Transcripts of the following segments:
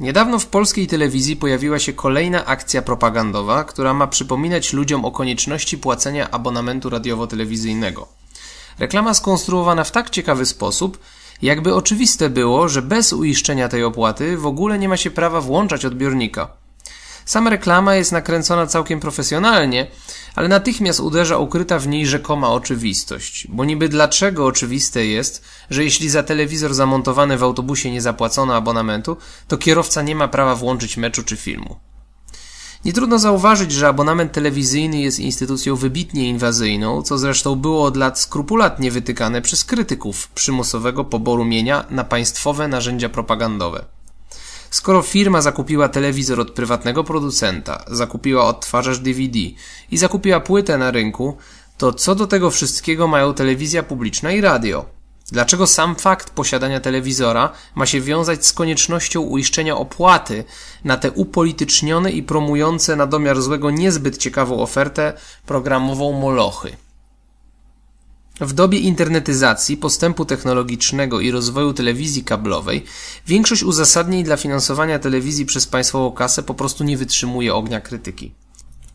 Niedawno w polskiej telewizji pojawiła się kolejna akcja propagandowa, która ma przypominać ludziom o konieczności płacenia abonamentu radiowo-telewizyjnego. Reklama skonstruowana w tak ciekawy sposób, jakby oczywiste było, że bez uiszczenia tej opłaty w ogóle nie ma się prawa włączać odbiornika. Sama reklama jest nakręcona całkiem profesjonalnie, ale natychmiast uderza ukryta w niej rzekoma oczywistość. Bo niby dlaczego oczywiste jest, że jeśli za telewizor zamontowany w autobusie nie zapłacono abonamentu, to kierowca nie ma prawa włączyć meczu czy filmu. Nie trudno zauważyć, że abonament telewizyjny jest instytucją wybitnie inwazyjną, co zresztą było od lat skrupulatnie wytykane przez krytyków przymusowego poboru mienia na państwowe narzędzia propagandowe. Skoro firma zakupiła telewizor od prywatnego producenta, zakupiła odtwarzacz DVD i zakupiła płytę na rynku, to co do tego wszystkiego mają telewizja publiczna i radio? Dlaczego sam fakt posiadania telewizora ma się wiązać z koniecznością uiszczenia opłaty na te upolitycznione i promujące na domiar złego niezbyt ciekawą ofertę programową molochy? W dobie internetyzacji, postępu technologicznego i rozwoju telewizji kablowej, większość uzasadnień dla finansowania telewizji przez państwową kasę po prostu nie wytrzymuje ognia krytyki.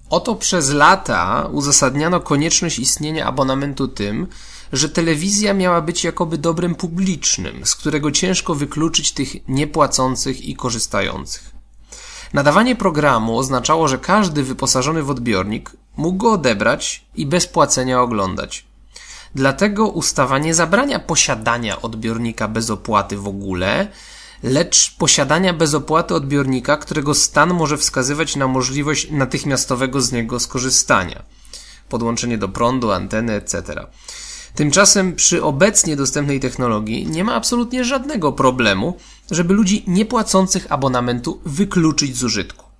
Oto przez lata uzasadniano konieczność istnienia abonamentu tym, że telewizja miała być jakoby dobrem publicznym, z którego ciężko wykluczyć tych niepłacących i korzystających. Nadawanie programu oznaczało, że każdy wyposażony w odbiornik mógł go odebrać i bez płacenia oglądać. Dlatego ustawa nie zabrania posiadania odbiornika bez opłaty w ogóle, lecz posiadania bez opłaty odbiornika, którego stan może wskazywać na możliwość natychmiastowego z niego skorzystania. Podłączenie do prądu, anteny, etc. Tymczasem przy obecnie dostępnej technologii nie ma absolutnie żadnego problemu, żeby ludzi niepłacących abonamentu wykluczyć z użytku.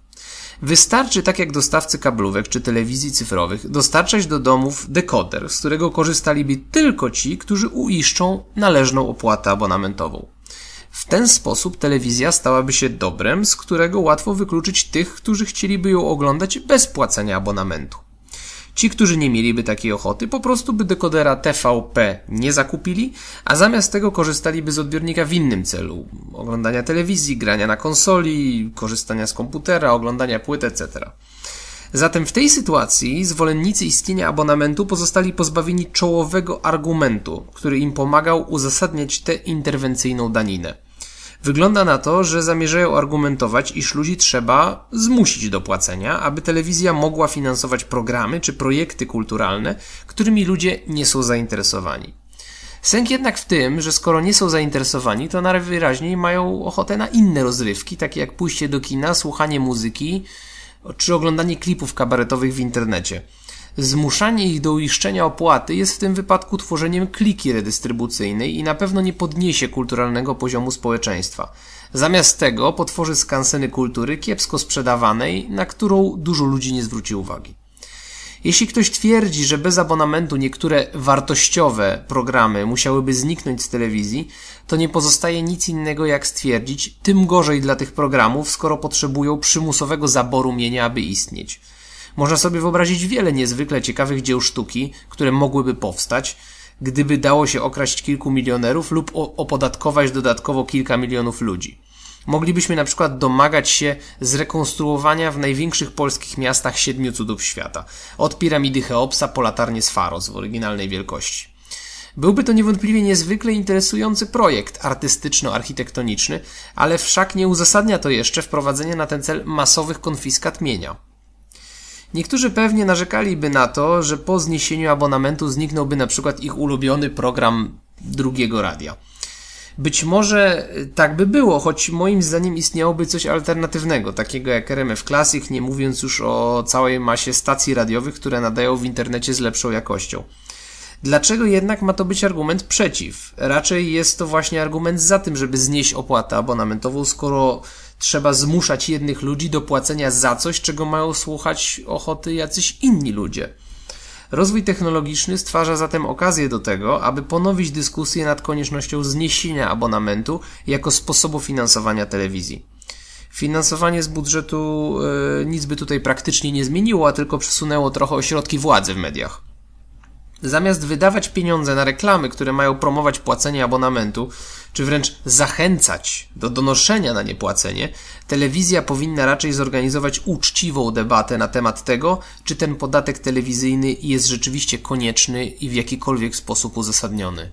Wystarczy, tak jak dostawcy kablówek czy telewizji cyfrowych, dostarczać do domów dekoder, z którego korzystaliby tylko ci, którzy uiszczą należną opłatę abonamentową. W ten sposób telewizja stałaby się dobrem, z którego łatwo wykluczyć tych, którzy chcieliby ją oglądać bez płacenia abonamentu. Ci, którzy nie mieliby takiej ochoty, po prostu by dekodera TVP nie zakupili, a zamiast tego korzystaliby z odbiornika w innym celu oglądania telewizji, grania na konsoli, korzystania z komputera, oglądania płyt, etc. Zatem w tej sytuacji zwolennicy istnienia abonamentu pozostali pozbawieni czołowego argumentu, który im pomagał uzasadniać tę interwencyjną daninę. Wygląda na to, że zamierzają argumentować, iż ludzi trzeba zmusić do płacenia, aby telewizja mogła finansować programy czy projekty kulturalne, którymi ludzie nie są zainteresowani. Sęk jednak w tym, że skoro nie są zainteresowani, to najwyraźniej mają ochotę na inne rozrywki, takie jak pójście do kina, słuchanie muzyki czy oglądanie klipów kabaretowych w internecie. Zmuszanie ich do uiszczenia opłaty jest w tym wypadku tworzeniem kliki redystrybucyjnej i na pewno nie podniesie kulturalnego poziomu społeczeństwa. Zamiast tego potworzy skanseny kultury kiepsko sprzedawanej, na którą dużo ludzi nie zwróci uwagi. Jeśli ktoś twierdzi, że bez abonamentu niektóre wartościowe programy musiałyby zniknąć z telewizji, to nie pozostaje nic innego jak stwierdzić, tym gorzej dla tych programów, skoro potrzebują przymusowego zaboru mienia, aby istnieć. Można sobie wyobrazić wiele niezwykle ciekawych dzieł sztuki, które mogłyby powstać, gdyby dało się okraść kilku milionerów lub opodatkować dodatkowo kilka milionów ludzi. Moglibyśmy na przykład domagać się zrekonstruowania w największych polskich miastach siedmiu cudów świata. Od piramidy Cheopsa po latarnię z Faros w oryginalnej wielkości. Byłby to niewątpliwie niezwykle interesujący projekt artystyczno-architektoniczny, ale wszak nie uzasadnia to jeszcze wprowadzenia na ten cel masowych konfiskat mienia. Niektórzy pewnie narzekaliby na to, że po zniesieniu abonamentu zniknąłby na przykład ich ulubiony program drugiego radia. Być może tak by było, choć moim zdaniem istniałoby coś alternatywnego, takiego jak RMF Classic, nie mówiąc już o całej masie stacji radiowych, które nadają w internecie z lepszą jakością. Dlaczego jednak ma to być argument przeciw? Raczej jest to właśnie argument za tym, żeby znieść opłatę abonamentową, skoro trzeba zmuszać jednych ludzi do płacenia za coś, czego mają słuchać ochoty jacyś inni ludzie. Rozwój technologiczny stwarza zatem okazję do tego, aby ponowić dyskusję nad koniecznością zniesienia abonamentu jako sposobu finansowania telewizji. Finansowanie z budżetu yy, nic by tutaj praktycznie nie zmieniło, a tylko przesunęło trochę ośrodki władzy w mediach. Zamiast wydawać pieniądze na reklamy, które mają promować płacenie abonamentu, czy wręcz zachęcać do donoszenia na niepłacenie, telewizja powinna raczej zorganizować uczciwą debatę na temat tego, czy ten podatek telewizyjny jest rzeczywiście konieczny i w jakikolwiek sposób uzasadniony.